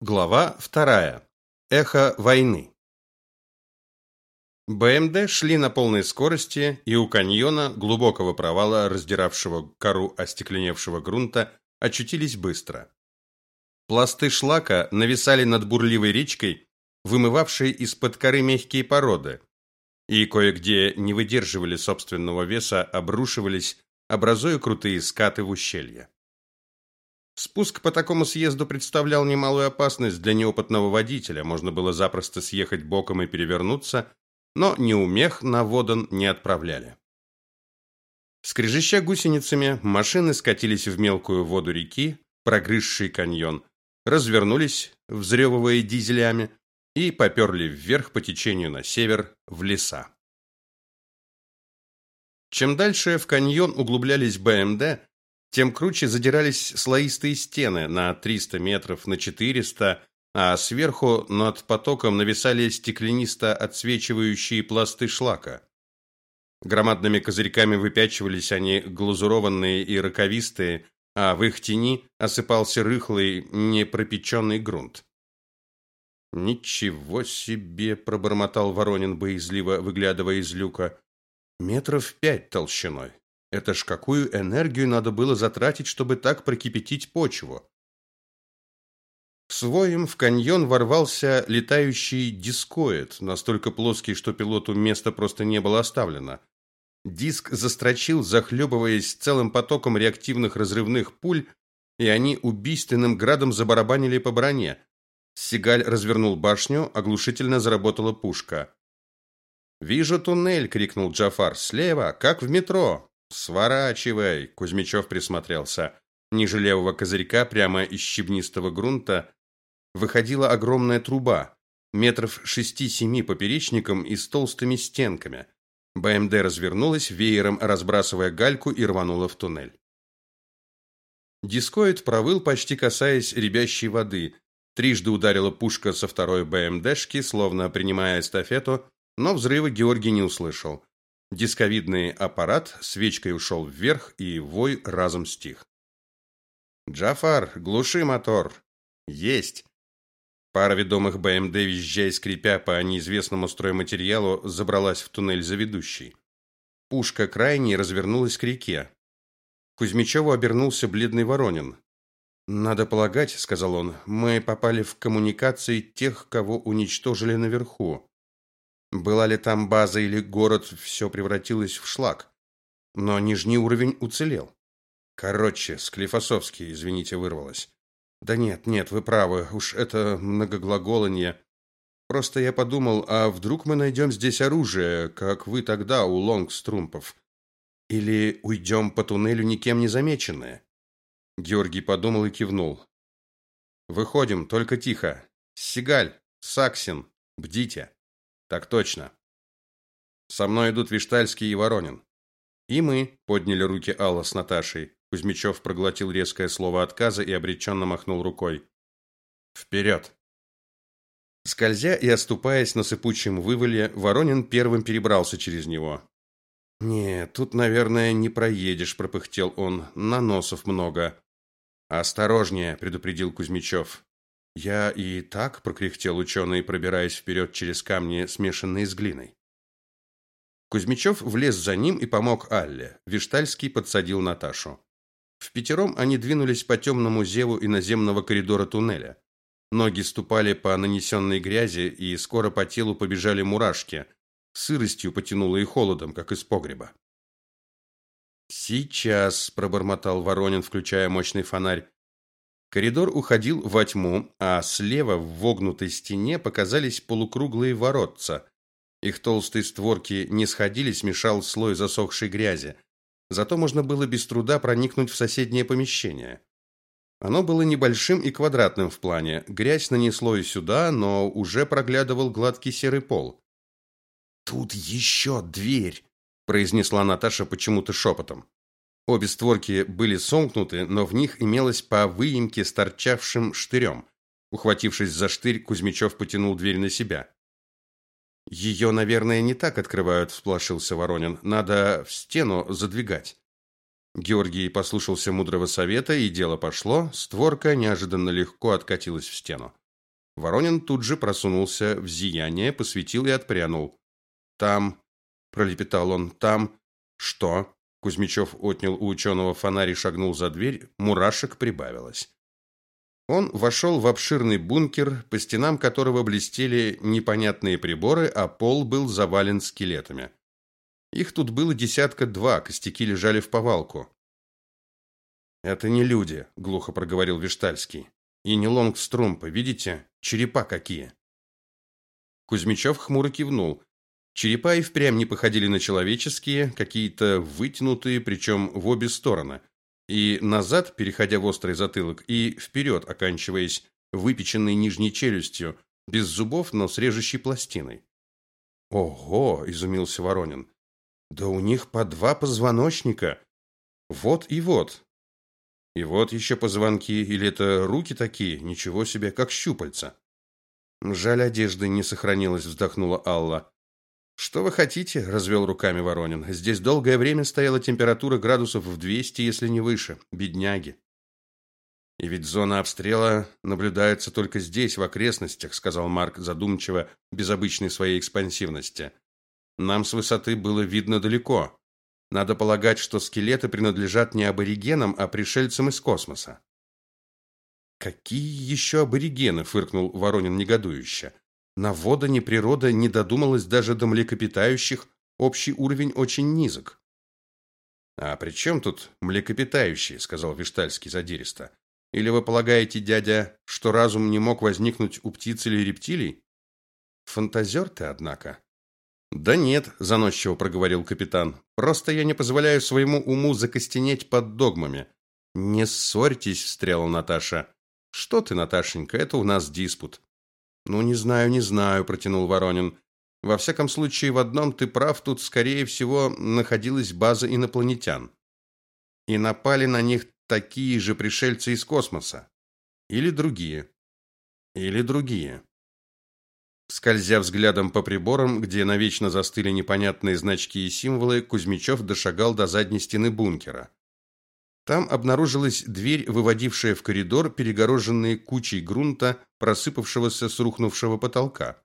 Глава вторая. Эхо войны. БМД шли на полной скорости, и у каньона, глубокого провала, раздиравшего кору остекленевшего грунта, очутились быстро. Пласты шлака нависали над бурливой речкой, вымывавшей из-под коры мягкие породы, и кое-где не выдерживали собственного веса, обрушивались, образуя крутые скаты в ущелье. Спуск по такому съезду представлял немалую опасность для неопытного водителя. Можно было запросто съехать боком и перевернуться, но неумех на водан не отправляли. Скрежеща гусеницами, машины скатились в мелкую воду реки, прогрызший каньон, развернулись, взрёвывая дизелями, и поперли вверх по течению на север, в леса. Чем дальше в каньон углублялись БМД, тем круче задирались слоистые стены на 300 метров, на 400, а сверху над потоком нависали стеклянисто отсвечивающие пласты шлака. Громадными козырьками выпячивались они, глазурованные и роковистые, а в их тени осыпался рыхлый, непропеченный грунт. «Ничего себе!» – пробормотал Воронин, боязливо выглядывая из люка. «Метров пять толщиной. Это ж какую энергию надо было затратить, чтобы так прокипятить почву. Своим в каньон ворвался летающий дискоид, настолько плоский, что пилоту места просто не было оставлено. Диск застрочил, захлебываясь целым потоком реактивных разрывных пуль, и они убийственным градом забарабанили по броне. Сигаль развернул башню, оглушительно заработала пушка. «Вижу туннель!» — крикнул Джафар. «Слева, как в метро!» Сворачивай, Кузьмичев присмотрелся. Ниже левого козырька, прямо из щебнистого грунта, выходила огромная труба, метров шести-семи поперечником и с толстыми стенками. БМД развернулась, веером разбрасывая гальку и рванула в туннель. Дискоид провыл, почти касаясь рябящей воды. Трижды ударила пушка со второй БМДшки, словно принимая эстафету, но взрыва Георгий не услышал. Дисковидный аппарат свечкой ушел вверх, и вой разом стих. «Джафар, глуши мотор!» «Есть!» Пара ведомых БМД, визжая и скрипя по неизвестному стройматериалу, забралась в туннель за ведущей. Пушка крайней развернулась к реке. Кузьмичеву обернулся бледный Воронин. «Надо полагать», — сказал он, — «мы попали в коммуникации тех, кого уничтожили наверху. Была ли там база или город, все превратилось в шлак. Но нижний уровень уцелел. Короче, Склифосовский, извините, вырвалось. Да нет, нет, вы правы, уж это многоглаголание. Просто я подумал, а вдруг мы найдем здесь оружие, как вы тогда у Лонгструмпов? Или уйдем по туннелю никем не замеченные? Георгий подумал и кивнул. Выходим, только тихо. Сигаль, Саксин, бдите. Так точно. Со мной идут Виштальский и Воронин. И мы подняли руки Алла с Наташей. Кузьмичев проглотил резкое слово отказа и обреченно махнул рукой. Вперед!» Скользя и оступаясь на сыпучем вывале, Воронин первым перебрался через него. «Нет, тут, наверное, не проедешь», – пропыхтел он. «Наносов много». «Осторожнее», – предупредил Кузьмичев. Я и так прокряхтел ученый, пробираясь вперед через камни, смешанные с глиной. Кузьмичев влез за ним и помог Алле. Виштальский подсадил Наташу. В пятером они двинулись по темному зеву иноземного коридора туннеля. Ноги ступали по нанесенной грязи, и скоро по телу побежали мурашки. Сыростью потянуло и холодом, как из погреба. «Сейчас», – пробормотал Воронин, включая мощный фонарь. Коридор уходил во тьму, а слева в вогнутой стене показались полукруглые воротца. Их толстые створки не сходились, мешал слой засохшей грязи. Зато можно было без труда проникнуть в соседнее помещение. Оно было небольшим и квадратным в плане. Грязь нанесло и сюда, но уже проглядывал гладкий серый пол. Тут еще дверь, произнесла Наташа почему-то шепотом. Обе створки были сомкнуты, но в них имелось по выемке с торчавшим штырем. Ухватившись за штырь, Кузьмичев потянул дверь на себя. «Ее, наверное, не так открывают, всплошился Воронин. Надо в стену задвигать. Георгий послушался мудрого совета, и дело пошло. Створка неожиданно легко откатилась в стену. Воронин тут же просунулся в зияние, посветил и отпрянул. Там, пролепетал он, там что? Кузьмичев отнял у ученого фонарь и шагнул за дверь, мурашек прибавилось. Он вошел в обширный бункер, по стенам которого блестели непонятные приборы, а пол был завален скелетами. Их тут было десятка два, костяки лежали в повалку. Это не люди, глухо проговорил Виштальский. И не лонгструмпы, видите? Черепа какие. Кузьмичев хмуро кивнул. Черепа и впрямь не походили на человеческие, какие-то вытянутые, причем в обе стороны и назад, переходя в острый затылок, и вперед, оканчиваясь выпеченной нижней челюстью, без зубов, но с режущей пластиной. Ого, изумился Воронин. Да у них по два позвоночника. Вот и вот. И вот еще позвонки, или это руки такие, ничего себе, как щупальца. Жаль, одежды не сохранилось, вздохнула Алла. Что вы хотите? развел руками Воронин. Здесь долгое время стояла температура градусов в 200, если не выше. Бедняги. И ведь зона обстрела наблюдается только здесь, в окрестностях, сказал Марк задумчиво, без обычной своей экспансивности. Нам с высоты было видно далеко. Надо полагать, что скелеты принадлежат не аборигенам, а пришельцам из космоса. Какие еще аборигены, фыркнул Воронин негодующе. На вода ни природа не додумалась даже до млекопитающих, общий уровень очень низок. А при чем тут млекопитающие, сказал Виштальский задиристо. Или вы полагаете, дядя, что разум не мог возникнуть у птиц или рептилий? Фантазер ты, однако. Да нет, заносчиво проговорил капитан. Просто я не позволяю своему уму закостенеть под догмами. Не ссорьтесь, встряла Наташа. Что ты, Наташенька, это у нас диспут. Ну не знаю, не знаю, протянул Воронин. Во всяком случае, в одном ты прав, тут скорее всего находилась база инопланетян. И напали на них такие же пришельцы из космоса или другие. Или другие. Скользя взглядом по приборам, где навечно застыли непонятные значки и символы, Кузьмичев дошагал до задней стены бункера. Там обнаружилась дверь, выводившая в коридор, перегороженный кучей грунта, просыпавшегося с рухнувшего потолка.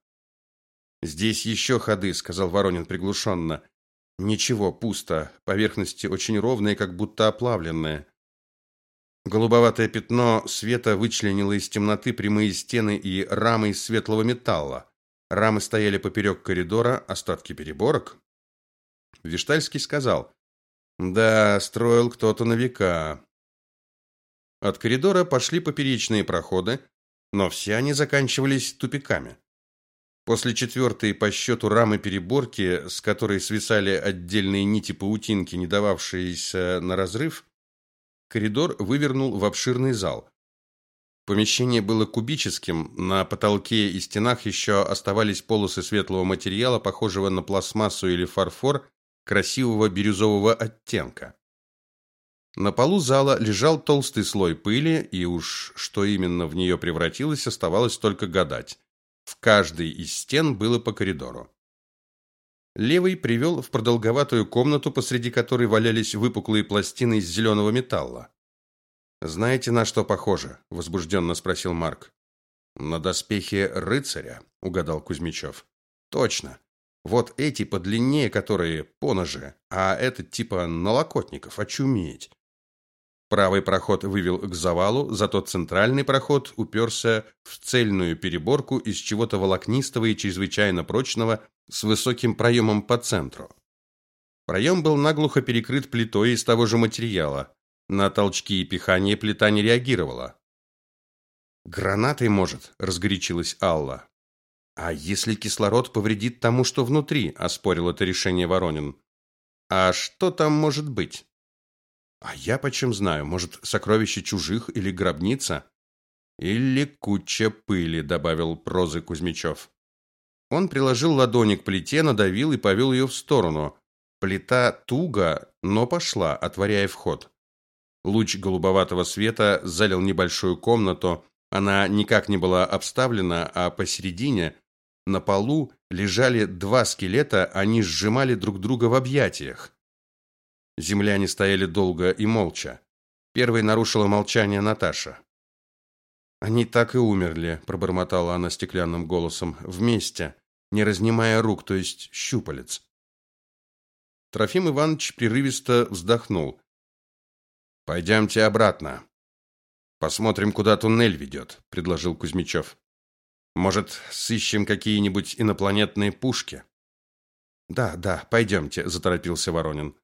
Здесь еще ходы, сказал Воронин приглушенно. Ничего, пусто. Поверхности очень ровные, как будто оплавленные. Голубоватое пятно света вычленило из темноты прямые стены и рамы из светлого металла. Рамы стояли поперек коридора, остатки переборок. Виштальский сказал: да, строил кто-то на века. От коридора пошли поперечные проходы, но все они заканчивались тупиками. После четвертой по счету рамы переборки, с которой свисали отдельные нити паутинки, не дававшиеся на разрыв, коридор вывернул в обширный зал. Помещение было кубическим, на потолке и стенах еще оставались полосы светлого материала, похожего на пластмассу или фарфор, красивого бирюзового оттенка. На полу зала лежал толстый слой пыли, и уж что именно в нее превратилось, оставалось только гадать. В каждой из стен было по коридору. Левый привел в продолговатую комнату, посреди которой валялись выпуклые пластины из зеленого металла. Знаете, на что похоже? возбужденно спросил Марк. На доспехи рыцаря, угадал Кузьмичев. Точно. Вот эти подлиннее, которые поножи, а этот типа налокотников, очуметь. Правый проход вывел к завалу, зато центральный проход уперся в цельную переборку из чего-то волокнистого и чрезвычайно прочного с высоким проемом по центру. Проем был наглухо перекрыт плитой из того же материала. На толчки и пихание плита не реагировала. Гранатой, может, разгорячилась Алла. А если кислород повредит тому, что внутри, оспорил это решение Воронин. А что там может быть? А я почем знаю, может, сокровище чужих или гробница? Или куча пыли, добавил прозы Кузьмичев. Он приложил ладони к плите, надавил и повел ее в сторону. Плита туго, но пошла, отворяя вход. Луч голубоватого света залил небольшую комнату. Она никак не была обставлена, а посередине на полу лежали два скелета, они сжимали друг друга в объятиях. Земляне стояли долго и молча. Первой нарушила молчание Наташа. Они так и умерли, пробормотала она стеклянным голосом, вместе, не разнимая рук, то есть щупалец. Трофим Иванович прерывисто вздохнул. Пойдемте обратно. Посмотрим, куда туннель ведет», — предложил Кузьмичев. Может, сыщем какие-нибудь инопланетные пушки? Да, да, пойдемте», – заторопился Воронин.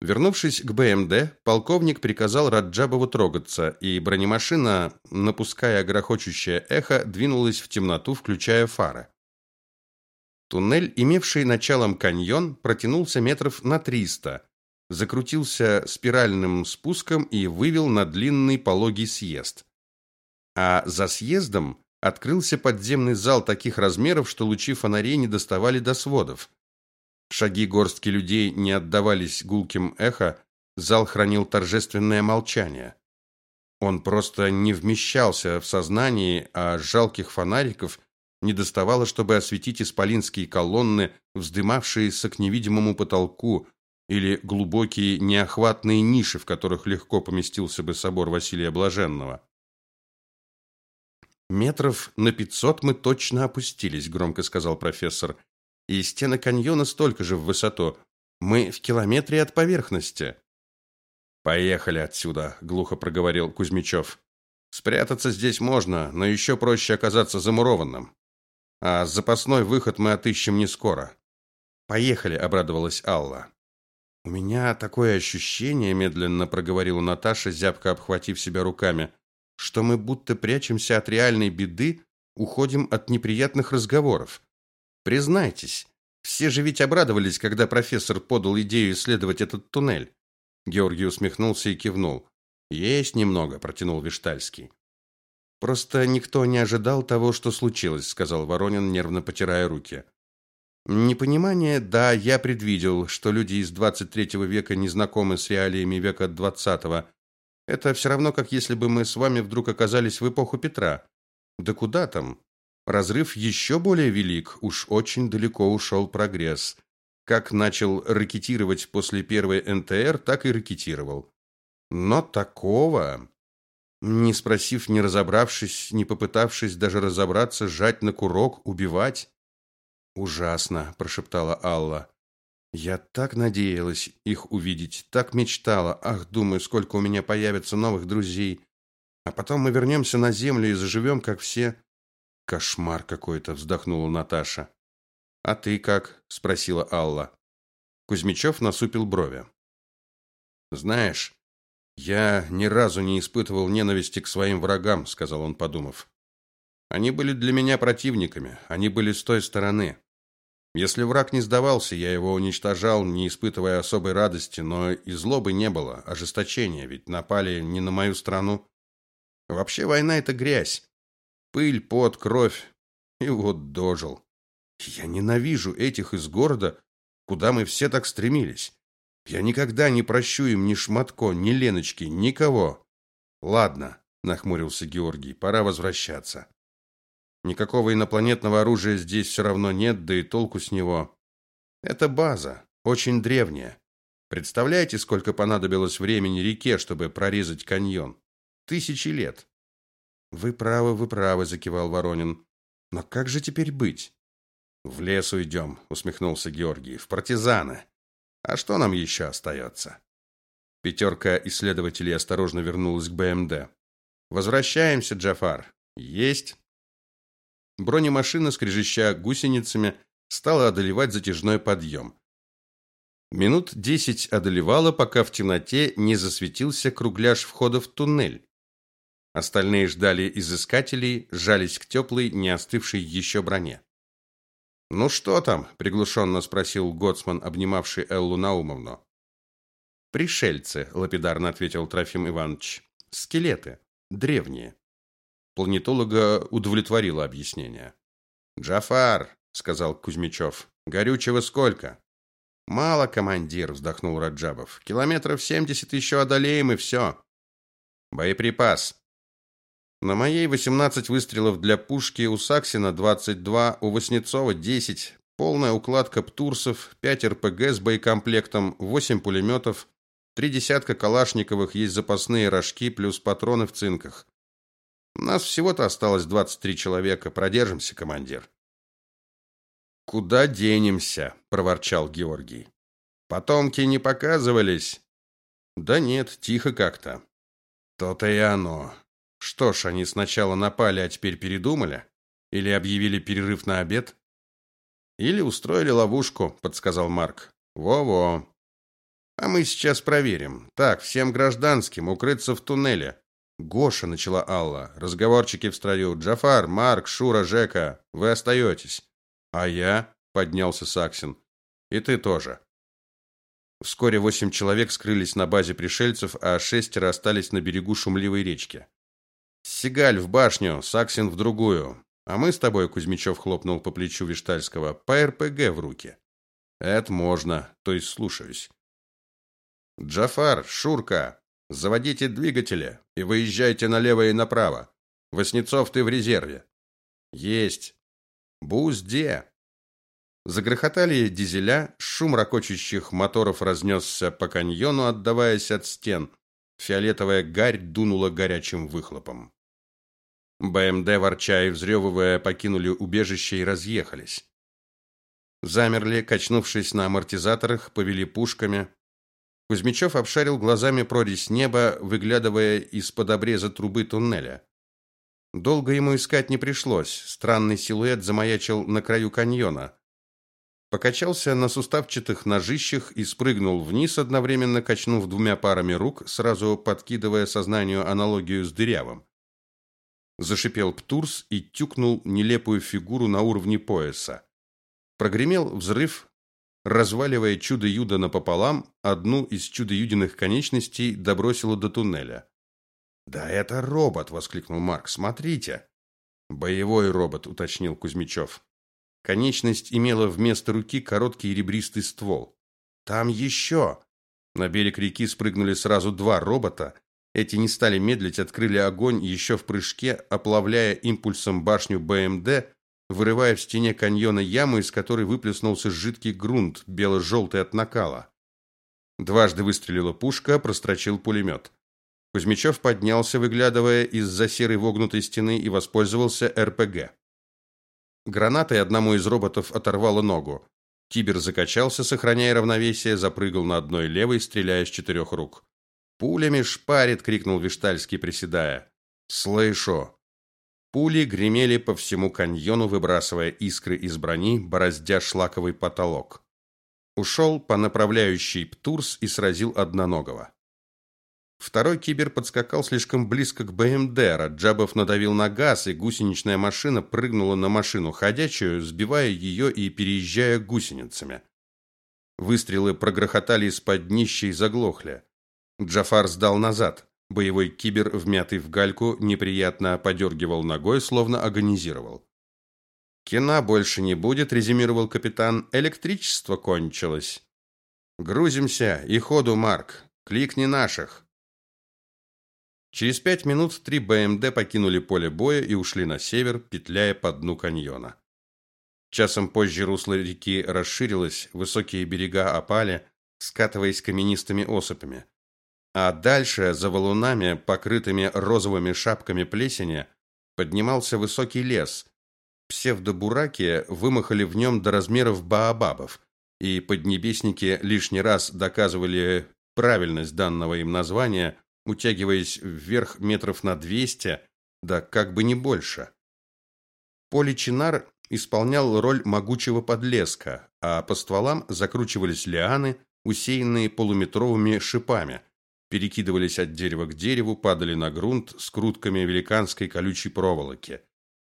Вернувшись к БМД, полковник приказал Раджабову трогаться, и бронемашина, напуская грохочущее эхо, двинулась в темноту, включая фары. Туннель, имевший началом каньон, протянулся метров на триста, закрутился спиральным спуском и вывел на длинный пологий съезд. А за съездом открылся подземный зал таких размеров, что лучи фонарей не доставали до сводов. Шаги горстки людей не отдавались гулким эхо, зал хранил торжественное молчание. Он просто не вмещался в сознании, а жалких фонариков не доставало, чтобы осветить исполинские колонны, вздымавшиеся к невидимому потолку, или глубокие неохватные ниши, в которых легко поместился бы собор Василия Блаженного. Метров на пятьсот мы точно опустились, громко сказал профессор. И стены каньона столько же в высоту. Мы в километре от поверхности. Поехали отсюда, глухо проговорил Кузьмичев. Спрятаться здесь можно, но еще проще оказаться замурованным. А запасной выход мы отыщем не скоро. Поехали, обрадовалась Алла. У меня такое ощущение, медленно проговорила Наташа, зябко обхватив себя руками, что мы будто прячемся от реальной беды, уходим от неприятных разговоров. Признайтесь, все же ведь обрадовались, когда профессор подал идею исследовать этот туннель. Георгий усмехнулся и кивнул. Есть немного, протянул Виштальский. Просто никто не ожидал того, что случилось, сказал Воронин, нервно потирая руки. Непонимание, да, я предвидел, что люди из 23 века не знакомы с реалиями века 20 это все равно, как если бы мы с вами вдруг оказались в эпоху Петра. Да куда там? Разрыв еще более велик, уж очень далеко ушел прогресс. Как начал ракетировать после первой НТР, так и ракетировал. Но такого, не спросив, не разобравшись, не попытавшись даже разобраться, сжать на курок, убивать, ужасно, прошептала Алла. Я так надеялась их увидеть, так мечтала. Ах, думаю, сколько у меня появится новых друзей. А потом мы вернемся на землю и заживем, как все. Кошмар какой-то, вздохнула Наташа. А ты как? спросила Алла. Кузьмичев насупил брови. Знаешь, я ни разу не испытывал ненависти к своим врагам, сказал он, подумав. Они были для меня противниками, они были с той стороны. Если враг не сдавался, я его уничтожал, не испытывая особой радости, но и злобы не было, ожесточения, ведь напали не на мою страну. Вообще война это грязь. Пыль, пот, кровь. И вот дожил. Я ненавижу этих из города, куда мы все так стремились. Я никогда не прощу им ни Шматко, ни Леночки, никого. Ладно, нахмурился Георгий. Пора возвращаться. Никакого инопланетного оружия здесь все равно нет, да и толку с него. Это база, очень древняя. Представляете, сколько понадобилось времени реке, чтобы прорезать каньон? Тысячи лет. Вы правы, вы правы, закивал Воронин. Но как же теперь быть? В лес уйдем», — усмехнулся Георгий. В партизаны. А что нам еще остается?» Пятерка исследователей осторожно вернулась к БМД. Возвращаемся, Джафар. Есть. Бронемашина, скрежеща гусеницами, стала одолевать затяжной подъем. Минут десять одолевала, пока в темноте не засветился кругляш входа в туннель. Остальные ждали изыскателей, сжались к теплой, не остывшей еще броне. «Ну что там?» – приглушенно спросил Гоцман, обнимавший Эллу Наумовну. «Пришельцы», – лапидарно ответил Трофим Иванович. «Скелеты. Древние». Планетолога удовлетворило объяснение. «Джафар», — сказал Кузьмичев, — «горючего сколько?» «Мало, командир», — вздохнул Раджабов. «Километров семьдесят еще одолеем, и все». «Боеприпас». На моей восемнадцать выстрелов для пушки, у Саксина двадцать два, у Васнецова десять, полная укладка птурсов, пять РПГ с боекомплектом, восемь пулеметов, три десятка калашниковых, есть запасные рожки плюс патроны в цинках. Нас всего-то осталось 23 человека. Продержимся, командир. Куда денемся, проворчал Георгий. Потомки не показывались. Да нет, тихо как-то. То-то и оно. Что ж, они сначала напали, а теперь передумали или объявили перерыв на обед? Или устроили ловушку, подсказал Марк. Во-во. А мы сейчас проверим. Так, всем гражданским укрыться в туннеле. Гоша начала Алла. Разговорчики в строю. Джафар, Марк, Шура, Жека, вы остаетесь. А я, поднялся Саксин. И ты тоже. Вскоре восемь человек скрылись на базе пришельцев, а шестеро остались на берегу шумливой речки. Сигаль в башню, Саксин в другую. А мы с тобой, Кузьмичев хлопнул по плечу Виштальского, по РПГ в руки. Это можно, то есть слушаюсь. Джафар, Шурка, заводите двигатели и выезжайте налево и направо. Воснецов, ты в резерве. Есть. Бузде. Загрохотали дизеля, шум ракочущих моторов разнесся по каньону, отдаваясь от стен. Фиолетовая гарь дунула горячим выхлопом. БМД, ворча и взрёвывая, покинули убежище и разъехались. Замерли, качнувшись на амортизаторах, повели пушками. Кузьмичев обшарил глазами прорезь неба, выглядывая из-под обреза трубы туннеля. Долго ему искать не пришлось. Странный силуэт замаячил на краю каньона. Покачался на суставчатых ножищах и спрыгнул вниз, одновременно качнув двумя парами рук, сразу подкидывая сознанию аналогию с дырявым. Зашипел Птурс и тюкнул нелепую фигуру на уровне пояса. Прогремел взрыв, разваливая чудо-юдо напополам, одну из чудо-юдиных конечностей добросило до туннеля. «Да это робот!» — воскликнул Марк. «Смотрите!» «Боевой робот», — уточнил Кузьмичев. Конечность имела вместо руки короткий ребристый ствол. «Там еще!» На берег реки спрыгнули сразу два робота, эти не стали медлить, открыли огонь еще в прыжке, оплавляя импульсом башню БМД, вырывая в стене каньона яму, из которой выплеснулся жидкий грунт, бело-желтый от накала. Дважды выстрелила пушка, прострочил пулемет. Кузьмичев поднялся, выглядывая из-за серой вогнутой стены, и воспользовался РПГ. Гранатой одному из роботов оторвало ногу. Кибер закачался, сохраняя равновесие, запрыгал на одной левой, стреляя с четырех рук. Пулями шпарит, крикнул Виштальский, приседая. Слышу. Пули гремели по всему каньону, выбрасывая искры из брони, бороздя шлаковый потолок. Ушел по направляющей Птурс и сразил одноногого. Второй кибер подскакал слишком близко к БМД, Раджабов надавил на газ, и гусеничная машина прыгнула на машину ходячую, сбивая ее и переезжая гусеницами. Выстрелы прогрохотали из-под днища и заглохли. Джафар сдал назад. Боевой кибер, вмятый в гальку, неприятно подергивал ногой, словно агонизировал. «Кина больше не будет», — резюмировал капитан. «Электричество кончилось». «Грузимся и ходу, Марк. Кликни наших». Через пять минут три БМД покинули поле боя и ушли на север, петляя по дну каньона. Часом позже русло реки расширилось, высокие берега опали, скатываясь каменистыми осыпями. А дальше, за валунами, покрытыми розовыми шапками плесени, поднимался высокий лес. Псевдобураки вымахали в нем до размеров баобабов, и поднебесники лишний раз доказывали правильность данного им названия, утягиваясь вверх метров на двести, да как бы не больше. Поле чинар исполнял роль могучего подлеска, а по стволам закручивались лианы, усеянные полуметровыми шипами – перекидывались от дерева к дереву, падали на грунт с крутками великанской колючей проволоки.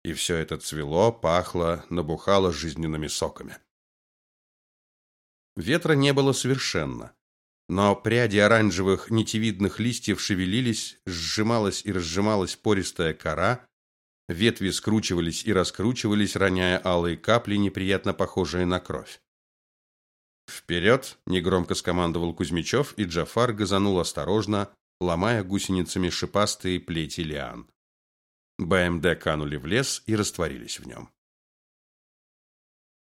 И все это цвело, пахло, набухало жизненными соками. Ветра не было совершенно, но пряди оранжевых нитевидных листьев шевелились, сжималась и разжималась пористая кора, ветви скручивались и раскручивались, роняя алые капли, неприятно похожие на кровь. «Вперед!» – негромко скомандовал Кузьмичев, и Джафар газанул осторожно, ломая гусеницами шипастые плети лиан. БМД канули в лес и растворились в нем.